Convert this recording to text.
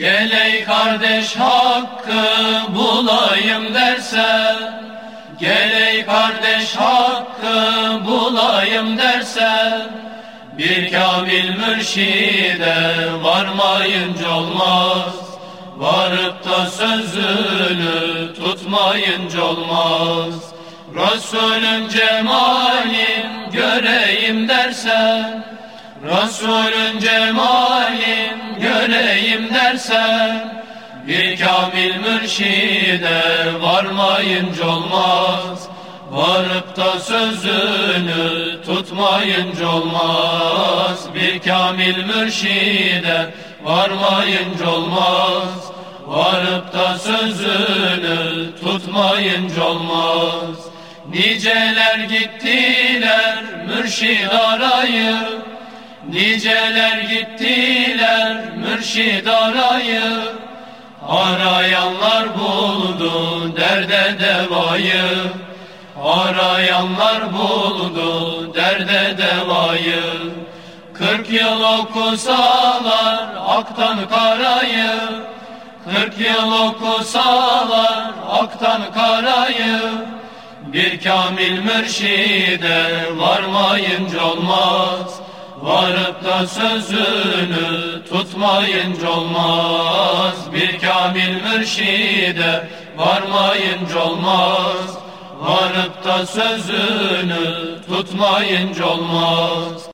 Geley kardeş hakkı bulayım derse Geley kardeş hakkı bulayım derse Bir kamil mürşide varmayınca olmaz. Varıp da sözünü tutmayınca olmaz. Resulün cemalin göreyim dersen Resulün cemalin dersen Bir kamil mürşide varmayınca olmaz. Varıp da sözünü tutmayınca olmaz. Bir kamil mürşide varmayınca olmaz. Varıp da sözünü tutmayınca olmaz. Niceler gittiler mürşid arayıp Niceler gittiler mürşid arayıp Arayanlar buldu derde devayı. Arayanlar buldu derde devayı. Kırk yıl okusalar aktan karayı. Kırk yıl okusalar aktan karayı. Bir kamil mürşide varmayınca olmaz Varıp da sözünü tutmayınca olmaz. Bir kamil mürşide varmayınca olmaz. Varıp da sözünü tutmayınca olmaz